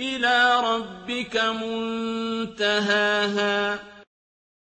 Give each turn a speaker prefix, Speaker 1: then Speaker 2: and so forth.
Speaker 1: إِلَىٰ رَبِّكَ مُنتَهَاهَا.